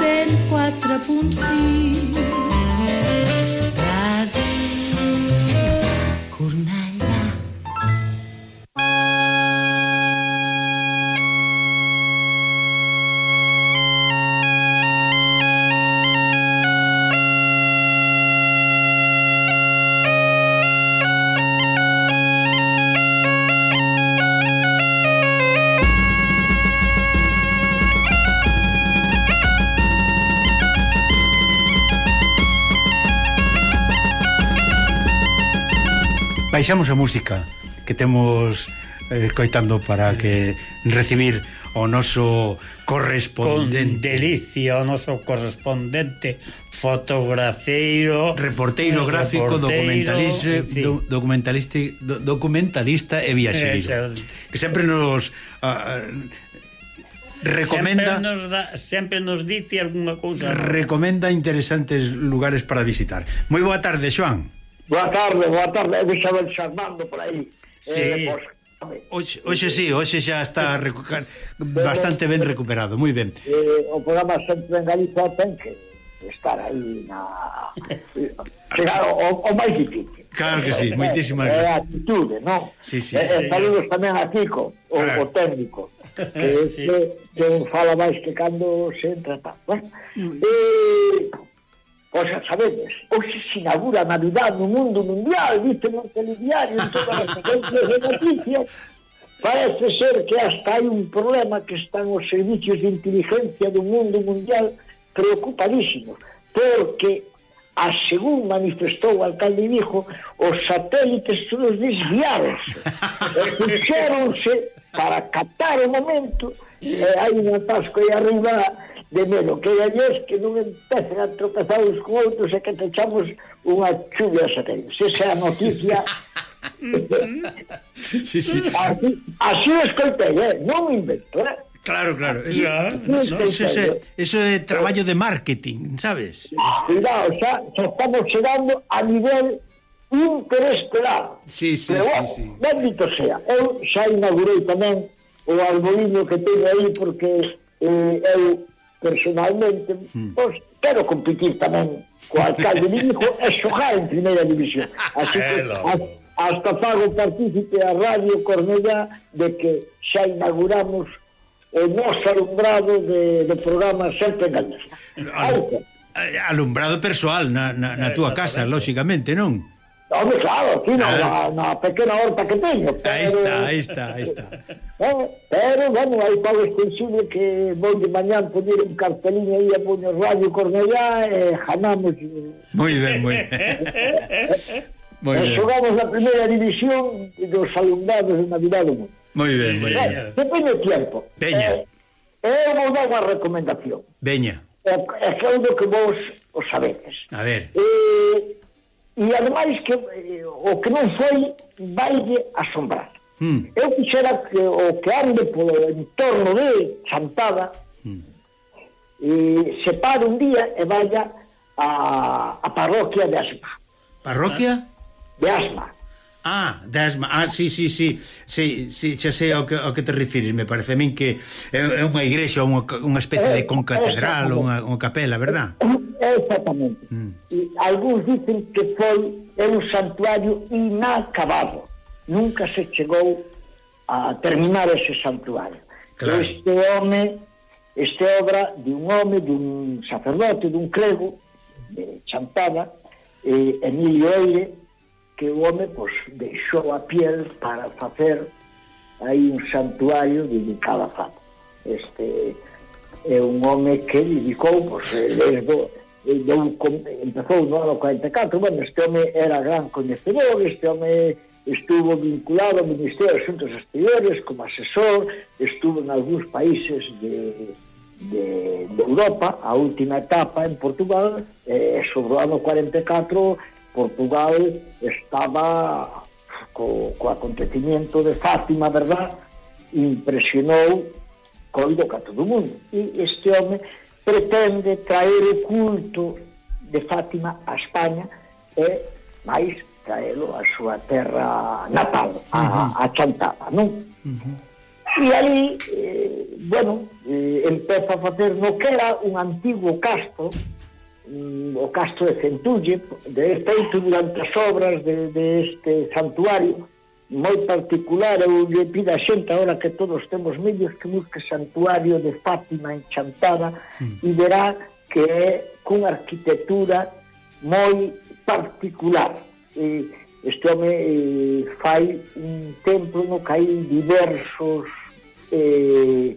104.6 baixamos a música que temos eh, escoitando para que recibir o noso correspondente. Con delicia, o noso correspondente fotografeiro reporteiro eh, gráfico reporteiro, documentalista, sí. do, documentalista do, documentalista e viaxeiro que sempre nos uh, recomenda sempre nos, da, sempre nos dice algunha cousa recomenda interesantes lugares para visitar. Moi boa tarde Xoan Boa tarde, boa tarde, é Isabel Sarmando por aí. Sí. Eh, pois, Oxe, oxe sí, oxe xa está bastante ben recuperado, moi ben. Eh, o programa sempre en Galicia ten que estar aí na... Chegar o, o máis difícil. Claro que sí, eh, moitísimas eh, gracias. É a actitude, non? Sí, sí, eh, eh, sí, saludos tamén a Kiko, o, claro. o técnico, que, sí. que, que fala máis que cando se entra. Bueno, mm. eh, Cosa sabemos, hoxe se inaugura a Navidad no mundo mundial, viste no telediario, en todas as secuencias de noticias, parece ser que hasta hai un problema que están os servicios de inteligencia do mundo mundial preocupadísimos, porque a según manifestou o alcalde Vijo, os satélites todos desviados. Escucharonse para captar o momento, e hai un atasco aí arriba de medo que hai que non empecen a tropezar uns con outros e que te echamos unha chuvia serena. Esa é a noticia. sí, sí. Así, así o escoltei, eh? non invento, eh? Claro, claro. Eso, ya, no, eso, eh. eso, eso é traballo de marketing, sabes? Cuidado, xa, xa estamos chegando a nivel interestelar. Sí, sí, Pero, sí, bueno, sí. Bendito sea. Eu xa inaugurei tamén o arboliño que teño aí porque eh, eu personalmente, mm. pois quero competir tamén co alcalde de Vigo e xogar en primeira división. Así que ah, hasta pago partícipe a Radio Cornella de que xa inauguramos o noso alumbrado de, de programa sempre en galés. Eh, alumbrado persoal na, na, na eh, túa casa, lóxicamente, non? Home, claro, aquí claro. Na, na pequena horta que teño. Pero, aí está, aí está, aí está. Eh, pero, bueno, hai pau extensible que vou de mañán poñer un carteliño aí a poño Radio Cornellá e eh, janamos. Moi ben, moi ben. Muy eh, bien. Xogamos na primeira división dos alumnados de Navidad do Mundo. Moi ben, moi ben. Eh, depende do tiempo. Veña. Eh, eu vou dar unha recomendación. Veña. É eh, que é o que vos os sabedes. A ver. Eh, e ademais que eh, o que non foi vai asombrar. Mm. Eu quixera que o que ande polo entorno de Chantada mm. e se pare un día e vaya a, a parroquia de Asma. Parroquia? De Asma. Ah, Desma, ah, sí, sí, sí, sí, sí xa sei ao que, ao que te refires, me parece a min que é, é unha igrexa, unha, unha especie de eh, concatedral, unha, unha capela, verdad? Exactamente. Mm. E algúns dicen que foi é un santuario inacabado. Nunca se chegou a terminar ese santuario. Claro. Este home, este obra de un home, de un sacerdote, de un crego, de Chantada, eh, Emilio Eire, que o home pois, deixou a piel para facer aí un santuario dedicado a Fátima. Este é un home que dedicou, pois, eh, lesbo, deu, eh, empezou no ano 44, bueno, este home era gran coñecedor, este home estuvo vinculado ao Ministerio de Asuntos Exteriores como asesor, estuvo en algúns países de, de, de Europa, a última etapa en Portugal, eh, sobre o ano 44, Portugal estaba co, co acontecimiento de Fátima, verdad? Impresionou coido ca todo o mundo. E este home pretende traer o culto de Fátima a España e máis traelo a súa terra natal, a, a Chantada, non? Uh -huh. E ali, eh, bueno, eh, empeza a facer no que era un antigo castro, Mm, o castro de Centulle, de feito durante as obras de, de este santuario, moi particular, eu lle pido a xente agora que todos temos medios que busque santuario de Fátima en Chantada sí. e verá que é cunha arquitectura moi particular. E este home eh, fai un templo no que hai diversos eh,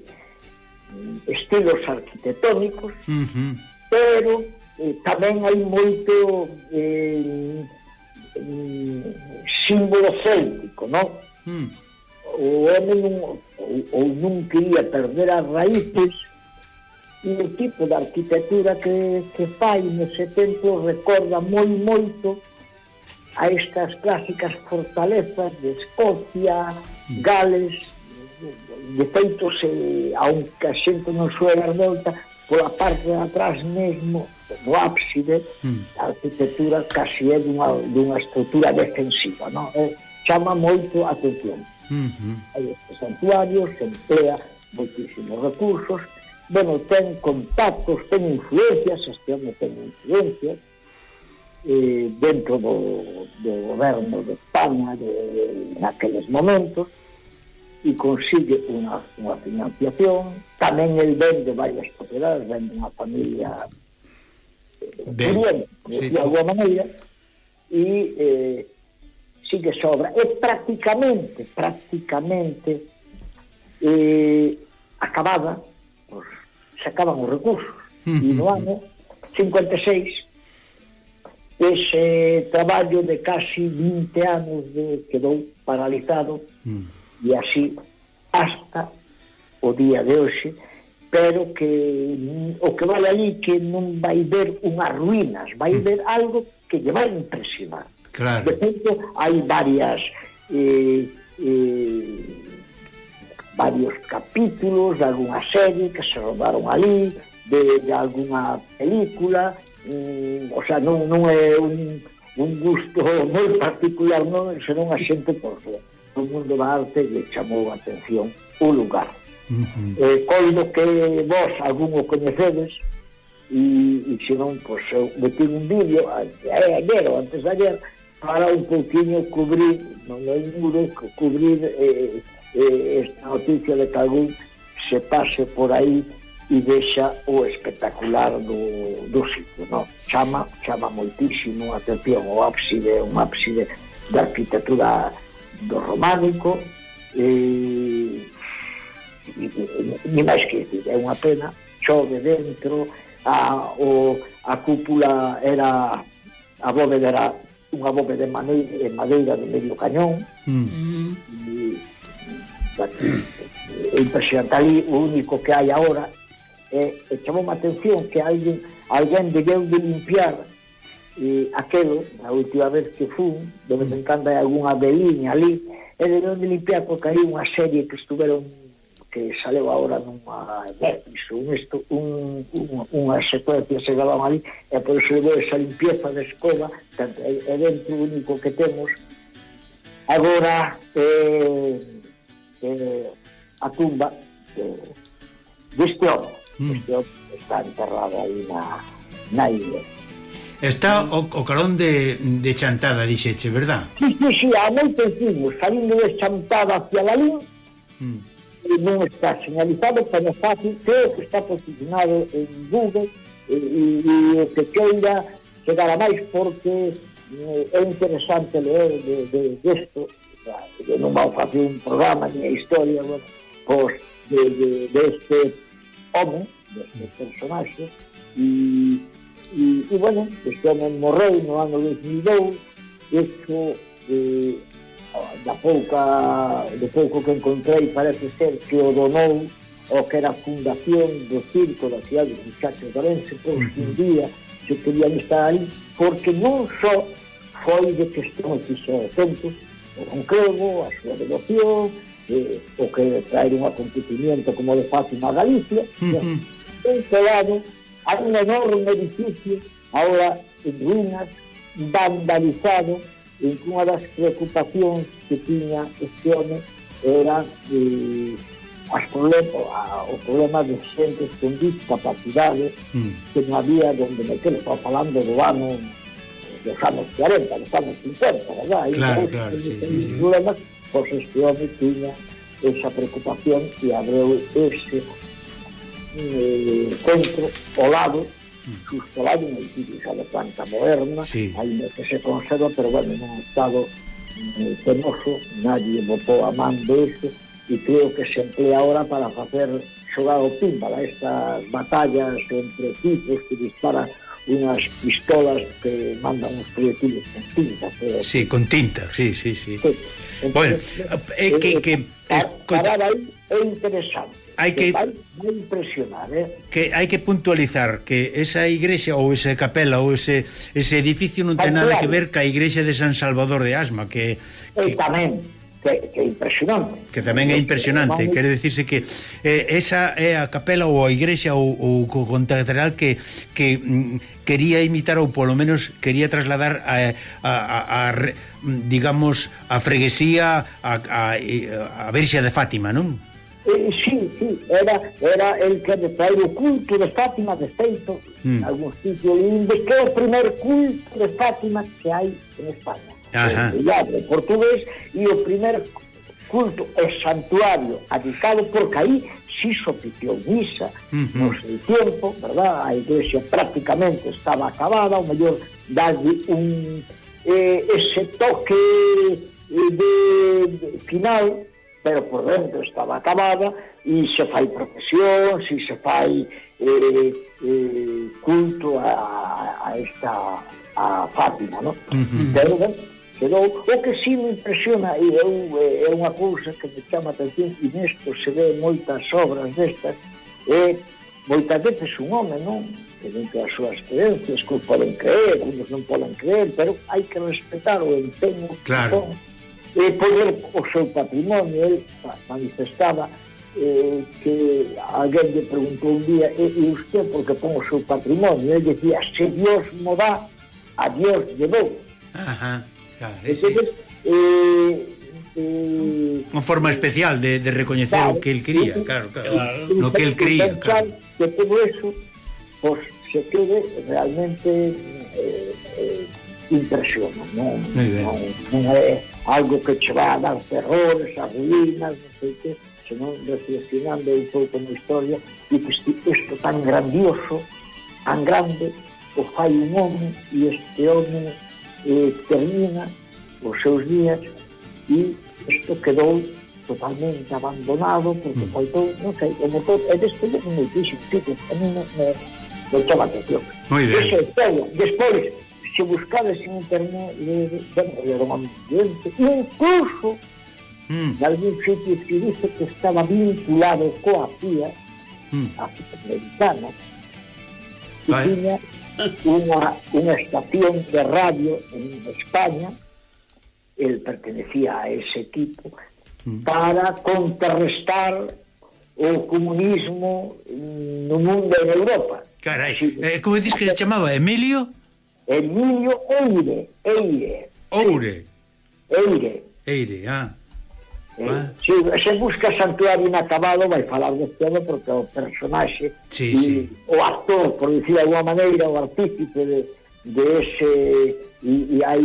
estilos arquitectónicos, uh -huh. pero eh, tamén hai moito eh, mm, símbolo céltico, non? Mm. O home non, ou, ou non quería perder as raíces e o tipo de arquitectura que, que fai nese templo recorda moi moito a estas clásicas fortalezas de Escocia, mm. Gales, de feito, se, eh, aunque a xente non suele dar volta, pola parte de atrás mesmo no ábside mm. a arquitectura casi é dunha, dunha estrutura defensiva non? É, chama moito a atención mm -hmm. este santuario se emplea moitísimos recursos bueno, ten contactos ten influencias este home ten influencias eh, dentro do, do goberno de España de, naqueles momentos e consigue unha, unha financiación. Tamén el vende varias propiedades, vende unha familia de, muriendo, sí, de alguna maneira, e eh, sí que sobra. E prácticamente, prácticamente eh, acabada, pues, se acaban os recursos. y. E no ano 56, ese traballo de casi 20 anos de, quedou paralizado mm. e así hasta o día de hoxe, pero que o que vai ali que non vai ver unhas ruínas, vai hmm. ver algo que lle vai impresionar. Claro. De feito, hai varias eh, eh, varios capítulos de alguna serie que se rodaron ali, de, de alguna película, mm, o sea, non, non é un, un gusto moi particular, non, senón a xente por todo o mundo da arte lle chamou a atención o lugar. -huh. eh, coido que vos algún o coñecedes e, e se non, pois eu metí un vídeo a, ayer ou antes de ayer para un pouquinho cubrir non hai muro, cubrir eh, eh, esta noticia de que algún se pase por aí e deixa o espectacular do, do sitio, no? Chama, chama moitísimo a atención o ábside, un ábside da arquitectura do románico, e ni máis que decir, é unha pena, chove dentro, a, o, a cúpula era a bóveda era unha bóveda de madeira, de madeira de medio cañón. Mm. mm. e, e impresionante. Ali o único que hai agora e, e chamou a atención que alguén alguén debeu de limpiar e, aquelo, a última vez que fun de vez en cando hai algunha veliña ali e debeu de limpiar porque hai unha serie que estuveron que saleu agora nunha Netflix, un, esto, un, un, unha secuencia se daban ali, e por iso levou esa limpieza de escoba, tanto é dentro único que temos. Agora, eh, eh, a tumba eh, deste homem mm. este está enterrado aí na, na ilha. Está o, o carón de, de Chantada, dixeche, verdad? Sí, sí, sí, a moito hicimos, salindo de Chantada hacia Lalín, mm não está señalizado, pero é fácil creo que está posicionado en Google e, e, e o que queira chegar a máis porque eh, é interesante ler de, de, de esto que non vou facer un programa ni a historia bueno, pois de, de, de este home deste personaxe e, e, e bueno, este home morreu no ano 2002 isto eh, da pouca, do pouco que encontrei parece ser que o donou o que era a fundación do circo da cidade de muchachos de Orense, pois que un día se podían estar aí porque non só foi de que que fixo o tempo, o Roncrevo, a súa devoción, eh, o que traer un acontecimiento como de Fátima a Galicia, uh -huh. Este lado, hai un enorme edificio, ahora en ruinas, vandalizado, e unha das preocupacións que tiña este home era eh, as problema, a, o problema de xentes con discapacidade mm. que non había donde meter, estaba falando do ano dos anos 40, dos anos 50, ¿verdad? E claro, claro, que, sí, sí, sí. problemas, pois este home tiña esa preocupación que abreu ese eh, encontro ao lado justo hai unha de planta moderna sí. ainda que se conserva pero bueno non estado eh, penoso nadie botou a man de eso e creo que se emplea ahora para facer xogado pímbala estas batallas entre equipos que dispara unhas pistolas que mandan uns proyectiles con tinta pero... Sí, con tinta, sí, sí, sí, sí. Bueno, é que, eh, que, eh, que... Parar aí é interesante hai que vai, vai impresionar, eh? Que hai que puntualizar que esa igrexa ou esa capela ou ese ese edificio non ten nada que ver ca igrexa de San Salvador de Asma, que, que... E tamén que, que é impresionante. Que tamén é impresionante, quere dicirse que eh, esa é a capela ou a igrexa ou, ou o catedral que que mm, quería imitar ou polo menos quería trasladar a, a, a, a digamos a freguesía a, a, a Verxa de Fátima, non? Eh, sí, sí, era, era el que me trae o culto de Fátima de Feito, mm. en algún sitio, lindo, que é o primer culto de Fátima que hai en España. Ajá. Eh, en portugués, e o primer culto, o santuario, adicado porque aí sí sopitiou misa uh no seu tempo, verdad? A iglesia prácticamente estaba acabada, o mellor dalle un eh, ese toque eh, de, de final pero por dentro estaba acabada e se fai profesión, si se fai eh, eh, culto a, a esta a Fátima, non? Pero, bueno, quedou, o que sí me impresiona e eu, é unha cousa que me chama a atención e nesto se ve moitas obras destas é moitas veces un home, non? que dentro das súas creencias que poden creer, uns non poden creer, pero hai que respetar o empeño claro. que son Eh, pois e poder o seu patrimonio, el manifestaba eh, que alguén lle preguntou un día e, e usted porque pon o seu patrimonio, el decía, se Dios mo dá, a Dios lle dou. Ajá, claro, Entonces, sí. eh, eh, unha forma eh, especial de, de recoñecer claro, o que el cría, claro, claro, claro. no que el cría, claro. Que todo eso, pues, se quede realmente eh, eh, impresiona, non? Non, non é algo que che va a dar terrores, a ruínas, non sei que, senón reflexionando un pouco na historia, e pois, que isto tan grandioso, tan grande, o fai un home e este home eh, termina os seus días e isto quedou totalmente abandonado porque mm. faltou, non sei, o motor é deste me dixo, que a mí me, me, me chama atención. Moi ben. Ese, despois, se buscades en internet, le, me dieron a incluso mm. de algún sitio que dice que estaba vinculado coa CIA, mm. a Sudamericana, que vale. tiña unha, unha estación de radio en España, él pertenecía a ese equipo, mm. para contrarrestar o comunismo no mundo en Europa. Carai, sí. eh, como dices que se chamaba Emilio? Emilio Eire. Eire. Oure. Eire. Eire, ah. Eh, ah. Se, se busca santuario inacabado vai falar de todo, porque o personaxe sí, e sí. o actor, por dicir de alguma maneira, o artífice de, de ese e, e hai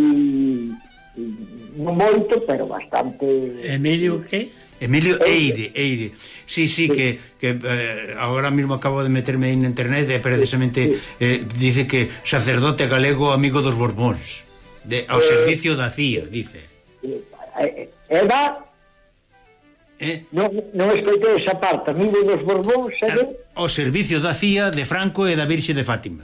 non moito, pero bastante Emilio que? Emilio Eire, Eire. Sí, sí, que, que eh, agora mesmo acabo de meterme aí na internet e precisamente eh, dice que sacerdote galego amigo dos Borbóns, de, ao eh, servicio da CIA, dice. Eh, eh, Eva? Eh? Non, non escoitei esa parte, amigo dos Borbóns, sabe? Ao servicio da CIA de Franco e da Virxe de Fátima.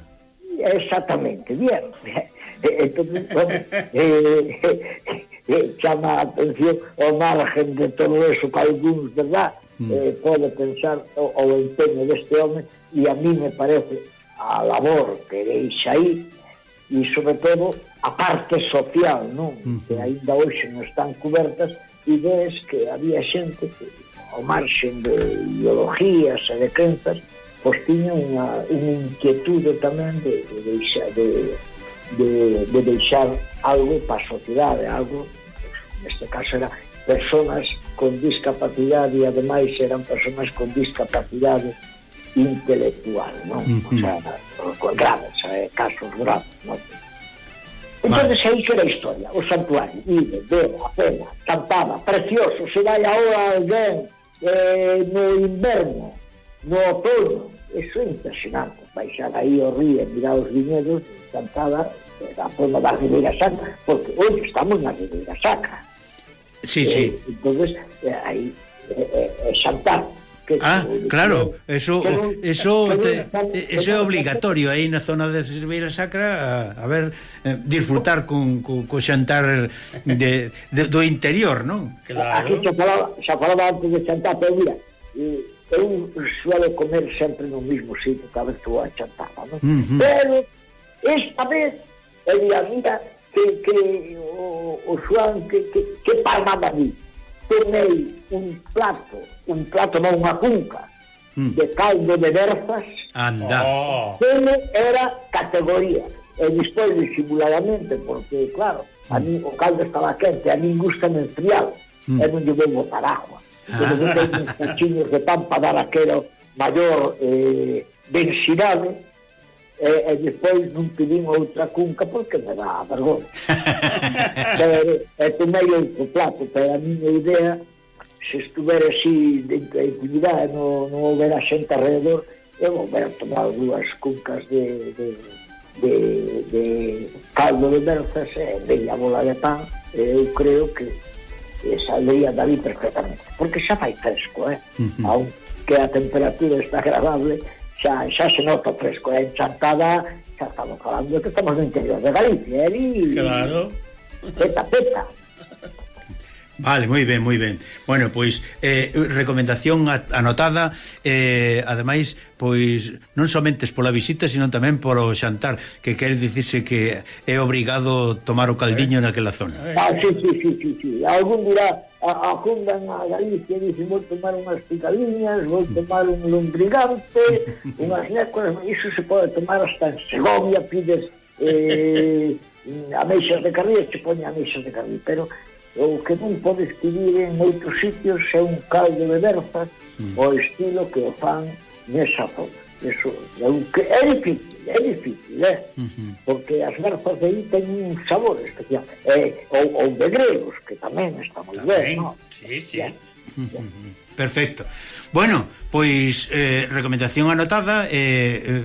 Exactamente, bien. Entonces, bueno, eh, eh, chama a atención o margen de todo eso que algúns, verdad, mm. eh, pode pensar o, o empeño deste home e a mí me parece a labor que deixa aí e sobre todo a parte social, non? Mm. Que aínda hoxe non están cobertas e ves que había xente que ao marxen de ideologías e de crenzas pois tiña unha, unha inquietude tamén de, de, de, de de, de deixar algo para a sociedade, algo, neste caso era personas con discapacidade e ademais eran personas con discapacidade intelectual, non? Uh -huh. O sea, graves, eh, casos graves, non? Entón, vale. aí que era a historia, o santuario, Ibe, a Pena, Tampaba, precioso, se vai hora alguén eh, no inverno, no outono, eso é impresionante, baixar aí o río, mirar os viñedos, cantada da forma da Ribeira Sacra, porque hoxe estamos na Ribeira Sacra. Sí, eh, sí. Entonces, eh, aí eh, eh, eh xantar. Que, ah, claro, eso pero, eh, eso pero, te, pero, eh, eso é obligatorio aí na zona de Ribeira Sacra a, a ver, eh, disfrutar con, con, co xantar de, de, do interior, non? Claro. Aquí xa falaba, xa falaba antes de xantar, pero mira, e, eu suelo comer sempre no mismo sitio cada vez que vou a xantar, non? Uh -huh. Pero Esta vez é a mira que, que o, o Juan, que, que, que palmada a mí. Tomei un plato, un plato non unha cunca, mm. de caldo de berzas. Anda. Oh. era categoría. E despois disimuladamente, porque claro, a hmm. mí o caldo estaba quente, a mí gusta me enfriado. Mm. E non lle vengo para agua. Ah. Eu tenho uns cachinhos de pan para dar aquero maior eh, densidade e, e despois non pedín outra cunca porque me dá vergonha pero, eh, e tomei outro plato pero a miña idea se estuver así dentro da intimidade non, non houbera xente alrededor eu vou ver tomar dúas cuncas de, de, de, de caldo de berzas e meia bola de pan e eu creo que saldría dali perfectamente porque xa fai fresco eh? uh -huh. aunque a temperatura está agradable xa, xa se nota o fresco, é enchantada, xa estamos falando que estamos no interior de Galicia, eh, ali... Claro. Peta, peta. Vale, moi ben, moi ben. Bueno, pois eh, recomendación anotada eh, ademais, pois non somente pola visita, sino tamén polo xantar, que quer dicirse que é obrigado tomar o caldiño naquela zona. Ah, sí, sí, sí, sí, sí. Algún dirá, acundan a Galicia e dicen, vou tomar unhas picadiñas, vou tomar un lombrigante, unhas nécoras, iso se pode tomar hasta en Segovia, pides eh, ameixas de carril, che poñen ameixas de carril, pero o que non podes pedir en moitos sitios é un caldo de berzas mm. o estilo que o fan nesa zona. Eso, é, un, que é difícil, é difícil, eh? Uh -huh. Porque as berzas de aí teñen un sabor especial. Eh, ou, ou de gregos, que tamén está moi ben, no? Sí, sí. Yeah. Perfecto. Bueno, pois eh, recomendación anotada eh, eh,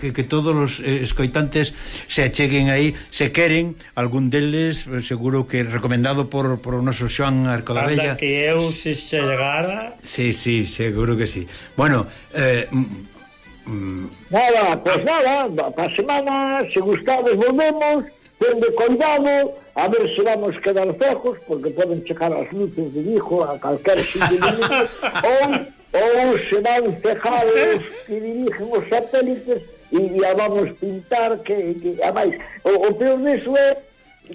que, que todos os eh, escoitantes se acheguen aí se queren, algún deles eh, seguro que recomendado por, por o noso Xoan Arcodabella. Anda que eu se chegara Sí, sí, seguro que sí. Bueno, eh, mm, mm. Nada, pues nada, para semana, se gustades volvemos. Tende cuidado, a ver se vamos quedar cejos, porque poden checar as luces de Vigo a calquer sitio de Vigo, ou, ou se van cejar os que dirigen os satélites e a vamos pintar que, que a máis. O, o peor disso é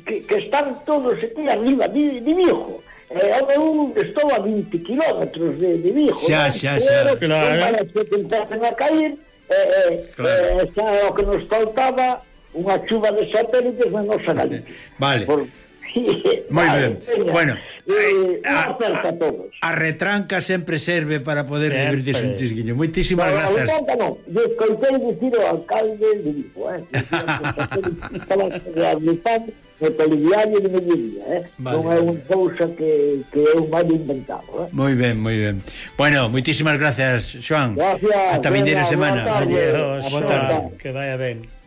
que, que están todos aquí arriba de, de Vigo. Eh, eu estou a 20 kilómetros de, de Vigo. Xa, xa, xa. Claro. Eh. Para que empecen a caer, eh, eh, claro. eh, xa o que nos faltaba unha chuva de satélites na nosa Galicia. Vale. Por... Moi ben. Veña. Bueno, eh, eh a, a, a, todos. a retranca sempre serve para poder divertirse un chisquiño. Moitísimas Pero, grazas. A retranca non. Yo escoitei dicir ao alcalde de Vigo, eh. Estaban reabilitando o telediario de mediodía, eh. Vale, non é un cousa que, que eu mal inventado, eh. Moi ben, moi ben. Bueno, moitísimas gracias, Joan. Gracias. Ata vindeira semana. Adiós. Boa tarde. Que vaya ben.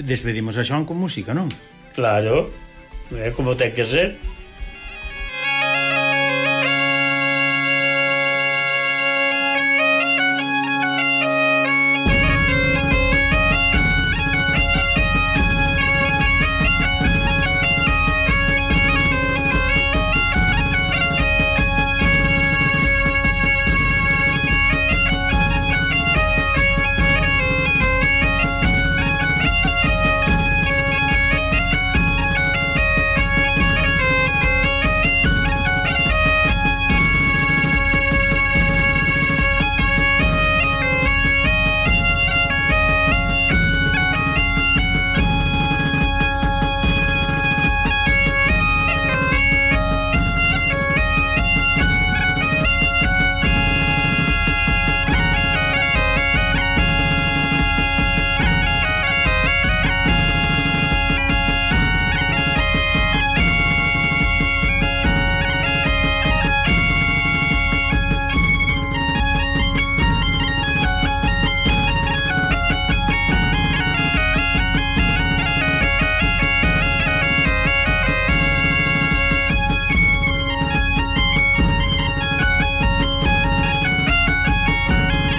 Despedimos a Xoan con música, non? Claro, é como ten que ser.